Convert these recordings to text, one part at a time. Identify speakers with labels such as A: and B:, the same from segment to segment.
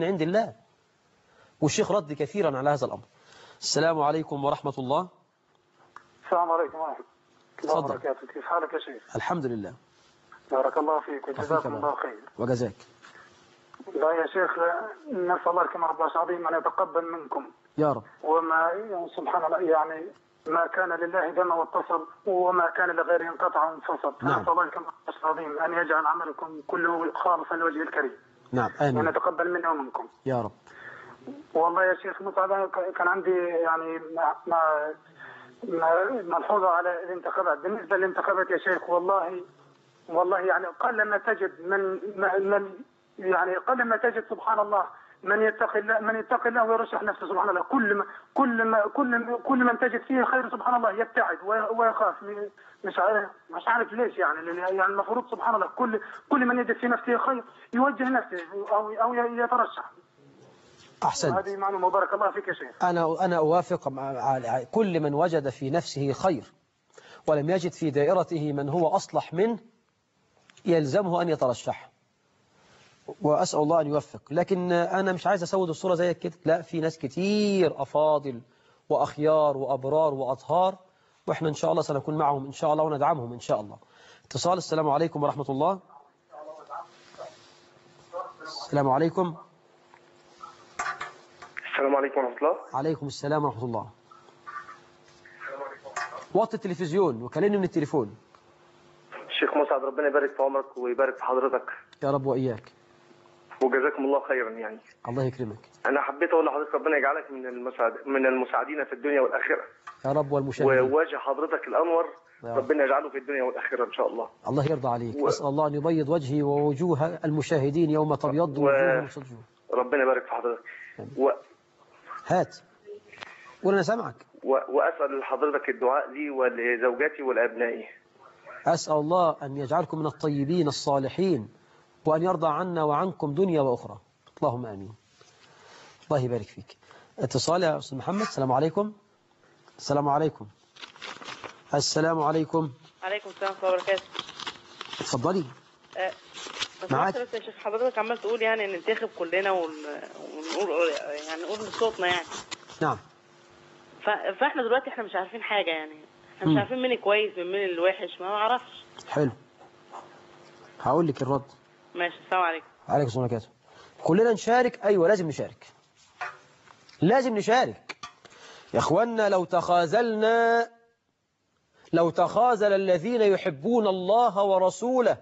A: من عند الله. والشيخ رد كثيرا على هذا الأمر. السلام عليكم ورحمة الله.
B: السلام عليكم ورحمة الله. وبركاته كيف حالك يا شيخ؟
A: الحمد لله.
B: بارك الله فيك وجزاكم. الله خير.
A: وجزاك.
B: لا يا شيخ نسأل الله كما رب العظيم أن يتقبل منكم.
A: يا رب.
B: وما سبحان الله يعني ما كان لله دم واتصل وما كان لغيره انقطع وانفصل.
A: نعم.
B: نسأل الله كما رب العظيم أن يجعل عملكم كله خالصا لوجهه الكريم.
A: نعم آمين.
B: يتقبل منا ومنكم.
A: يا رب.
B: والله يا شيخ ك- كان عندي يعني ما ملحوظة على الانتخابات. بالنسبة للانتخابات يا شيخ والله والله يعني قل ما تجد من من من- يعني قل ما تجد سبحان الله من يتقي الله من يتقي الله ويرشح نفسه سبحان الله. كل ما كل ما كل ما كل من تجد فيه خير سبحان الله يبتعد وي- ويخاف. مش عارف مش عارف ليش يعني يعني المفروض سبحان الله كل كل من يجد في نفسه خير يوجه نفسه أو أو يترشح.
A: أحسنت.
B: هذه معلومة. بارك الله فيك يا شيخ.
A: أنا أنا أوافق مع على كل من وجد في نفسه خير ولم يجد في دائرته من هو أصلح منه يلزمه أن يترشح. وأسأل الله أن يوفق. لكن أنا مش عايز أسود الصورة زيك كده. لا في ناس كتير أفاضل وأخيار وأبرار وأطهار وإحنا إن شاء الله سنكون معهم إن شاء الله وندعمهم إن شاء الله. اتصال السلام عليكم ورحمة الله. السلام عليكم.
C: السلام عليكم ورحمة الله.
A: عليكم السلام ورحمة الله. وطي التلفزيون وكلمني من التليفون.
C: الشيخ مسعد ربنا يبارك في عمرك ويبارك في حضرتك.
A: يا رب وإياك.
C: وجزاكم الله خيرا يعني.
A: الله يكرمك.
C: أنا حبيت أقول لحضرتك ربنا يجعلك من المساعد من المساعدين في الدنيا والآخرة.
A: يا رب والمشاهدين.
C: ووجه حضرتك
A: رب.
C: ربنا يجعله في الدنيا والآخرة إن شاء الله.
A: الله يرضى عليك.
C: و-
A: أسأل الله أن يبيض وجهي ووجوه المشاهدين يوم تبيض
C: و-
A: وجوه وتسود
C: ربنا يبارك في حضرتك. و...
A: هات. قول أنا سامعك.
C: و... وأسأل لحضرتك الدعاء لي ولزوجاتي ولأبنائي.
A: أسأل الله أن يجعلكم من الطيبين الصالحين. وأن يرضى عنا وعنكم دنيا وأخرى. اللهم آمين. الله يبارك فيك. اتصال يا أستاذ محمد السلام عليكم. السلام عليكم. السلام عليكم.
D: عليكم السلام ورحمة الله وبركاته.
A: اتفضلي.
D: آه، بس
A: معاك.
D: بس يا شيخ حضرتك عمال تقول يعني ننتخب كلنا ون... ونقول يعني نقول بصوتنا يعني.
A: نعم.
D: فإحنا دلوقتي إحنا مش عارفين حاجة يعني. إحنا مش. عارفين مين الكويس من مين الوحش ما نعرفش
A: حلو. هقول لك الرد.
D: ماشي السلام عليكم.
A: عليكم السلام عليكم كلنا نشارك؟ أيوة لازم نشارك. لازم نشارك. يا أخوانا لو تخاذلنا لو تخاذل الذين يحبون الله ورسوله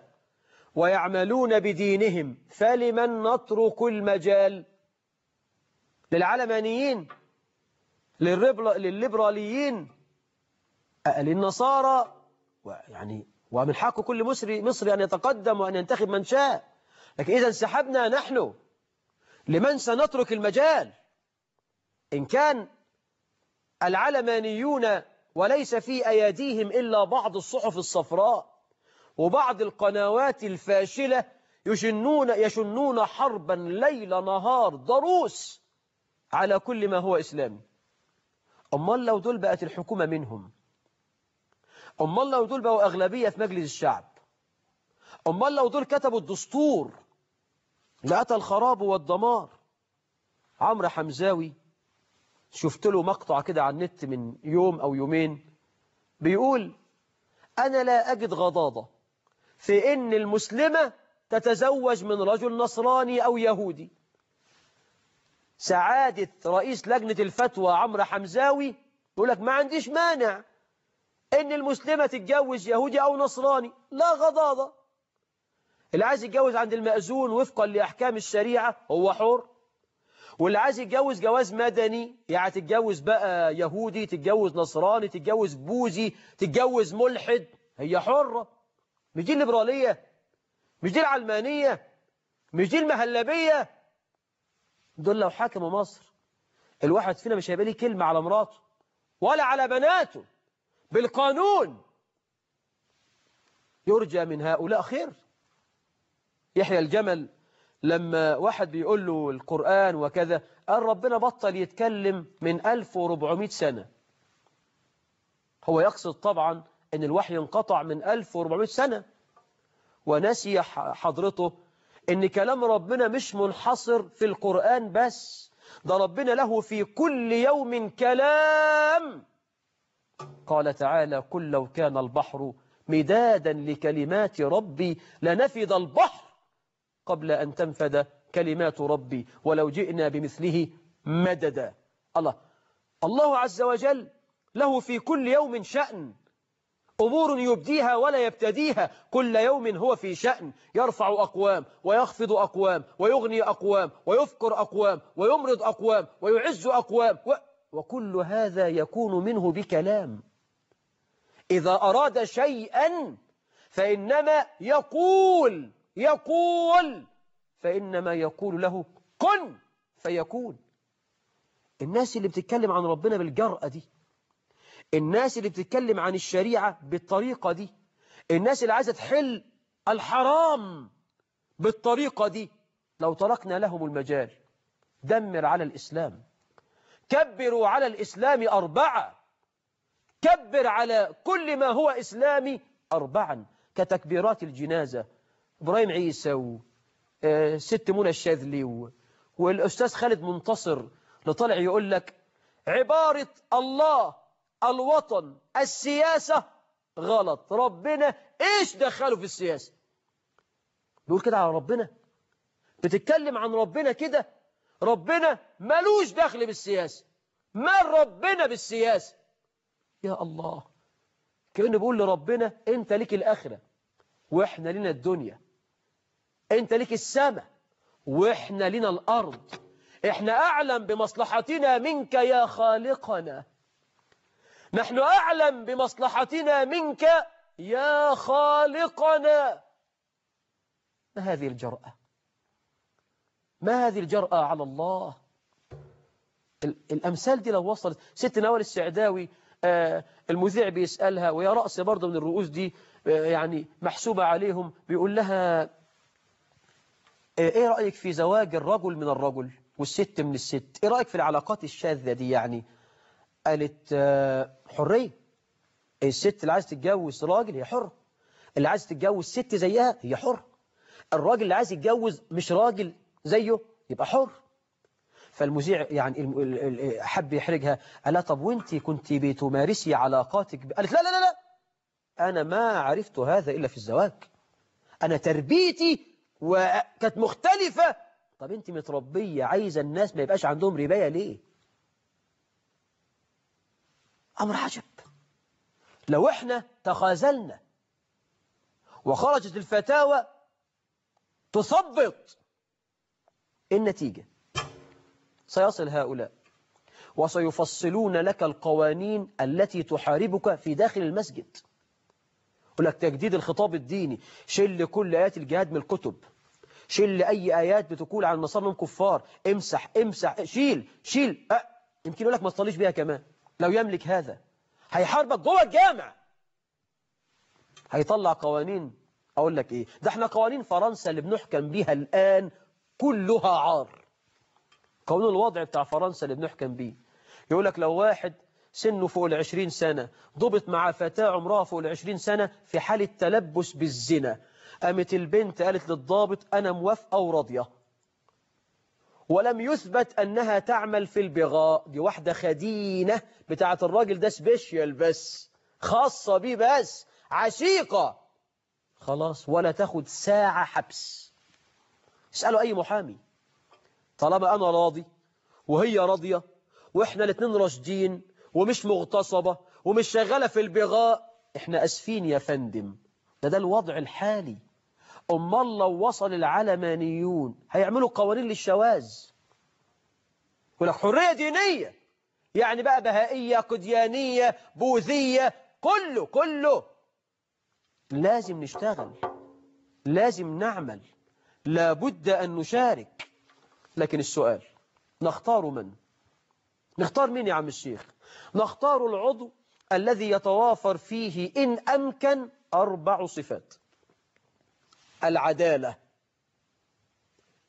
A: ويعملون بدينهم فلمن نترك المجال؟ للعلمانيين للليبراليين للنصارى يعني ومن حق كل مصري مصري أن يتقدم وأن ينتخب من شاء. لكن إذا انسحبنا نحن. لمن سنترك المجال؟ إن كان العلمانيون وليس في أيديهم إلا بعض الصحف الصفراء وبعض القنوات الفاشلة يشنون, يشنون حربا ليل نهار ضروس على كل ما هو إسلامي. أمال لو دول بقت الحكومة منهم. أمال لو دول بقوا أغلبية في مجلس الشعب. أمال لو دول كتبوا الدستور لأتى الخراب والدمار. عمرو حمزاوي شفت له مقطع كده على النت من يوم أو يومين بيقول أنا لا أجد غضاضة في إن المسلمة تتزوج من رجل نصراني أو يهودي. سعادة رئيس لجنة الفتوى عمرو حمزاوي يقول لك ما عنديش مانع. إن المسلمة تتجوز يهودي أو نصراني. لا غضاضة. اللي عايز يتجوز عند المأذون وفقا لأحكام الشريعة هو حر. واللي عايز يتجوز جواز مدني يعني تتجوز بقى يهودي تتجوز نصراني تتجوز بوذي تتجوز ملحد هي حرة. مش دي الليبرالية؟ مش دي العلمانية؟ مش دي المهلبية؟ دول لو حكموا مصر الواحد فينا مش هيبقى ليه كلمة على مراته ولا على بناته. بالقانون. يرجى من هؤلاء خير. يحيى الجمل لما واحد بيقول له القرآن وكذا قال ربنا بطل يتكلم من 1400 سنة. هو يقصد طبعا إن الوحي انقطع من 1400 سنة. ونسي حضرته إن كلام ربنا مش منحصر في القرآن بس ده ربنا له في كل يوم كلام. قال تعالى قل لو كان البحر مدادا لكلمات ربي لنفد البحر قبل أن تنفد كلمات ربي ولو جئنا بمثله مددا. الله. الله عز وجل له في كل يوم شأن. أمور يبديها ولا يبتديها. كل يوم هو في شأن. يرفع أقوام ويخفض أقوام ويغني أقوام ويفقر أقوام ويمرض أقوام ويعز أقوام و... وكل هذا يكون منه بكلام. إذا أراد شيئا فإنما يقول يقول فإنما يقول له كن فيكون. الناس اللي بتتكلم عن ربنا بالجرأة دي الناس اللي بتتكلم عن الشريعة بالطريقة دي الناس اللي عايزة تحل الحرام بالطريقة دي لو تركنا لهم المجال دمر على الإسلام. كبروا على الإسلام أربعة. كبر على كل ما هو إسلامي أربعا. كتكبيرات الجنازة إبراهيم عيسى وست منى الشاذلي. والأستاذ خالد منتصر لطلع يقول لك عبارة الله الوطن السياسة غلط. ربنا إيش دخله في السياسة؟ بيقول كده على ربنا. بتتكلم عن ربنا كده ربنا ملوش دخل بالسياسة ما ربنا بالسياسة يا الله. كأنه بيقول لربنا أنت ليك الآخرة وإحنا لنا الدنيا. أنت ليك السماء وإحنا لنا الأرض. إحنا أعلم بمصلحتنا منك يا خالقنا. نحن أعلم بمصلحتنا منك يا خالقنا. ما هذه الجرأة؟ ما هذه الجرأة على الله؟ الأمثال دي لو وصلت ست نوال السعداوي آه المذيع بيسألها ويا رأس برضه من الرؤوس دي آه يعني محسوبة عليهم بيقول لها آه إيه رأيك في زواج الرجل من الرجل والست من الست؟ إيه رأيك في العلاقات الشاذة دي يعني؟ قالت حرية. الست اللي عايز تتجوز راجل هي حرة. اللي عايز تتجوز ست زيها هي حرة. الراجل اللي عايز يتجوز مش راجل زيه يبقى حر. فالمذيع يعني حب يحرجها قال طب وأنت كنت بتمارسي علاقاتك قالت لا لا لا لا أنا ما عرفت هذا إلا في الزواج. أنا تربيتي وكانت مختلفة. طب أنت متربية عايزة الناس ما يبقاش عندهم رباية ليه؟ أمر عجب. لو إحنا تخاذلنا وخرجت الفتاوى تثبط النتيجة. سيصل هؤلاء. وسيفصلون لك القوانين التي تحاربك في داخل المسجد. يقول لك تجديد الخطاب الديني. شل كل آيات الجهاد من الكتب. شل أي آيات بتقول عن انهم كفار. امسح امسح شيل شيل. أه. يمكن يقول لك ما تصليش بيها كمان. لو يملك هذا هيحاربك جوه الجامع. هيطلع قوانين. أقول لك إيه؟ ده إحنا قوانين فرنسا اللي بنحكم بيها الآن كلها عار. قانون الوضع بتاع فرنسا اللي بنحكم بيه. يقول لك لو واحد سنه فوق العشرين سنة ضبط مع فتاة عمرها فوق العشرين سنة في حالة تلبس بالزنا. قامت البنت قالت للضابط أنا موافقة وراضية. ولم يثبت أنها تعمل في البغاء. دي واحدة خدينة بتاعة الراجل ده سبيشيال بس خاصة بيه بس عشيقة. خلاص ولا تاخد ساعة حبس. اسألوا أي محامي. طالما أنا راضي وهي راضية وإحنا الاثنين راشدين ومش مغتصبة ومش شغالة في البغاء إحنا أسفين يا فندم. ده ده الوضع الحالي. أمال لو وصل العلمانيون. هيعملوا قوانين للشواذ. يقول لك حرية دينية. يعني بقى بهائية قديانية بوذية. كله كله. لازم نشتغل. لازم نعمل. لابد أن نشارك. لكن السؤال نختار من؟ نختار مين يا عم الشيخ؟ نختار العضو الذي يتوافر فيه إن أمكن أربع صفات. العدالة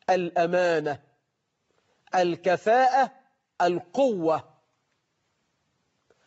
A: الأمانة الكفاءة القوة.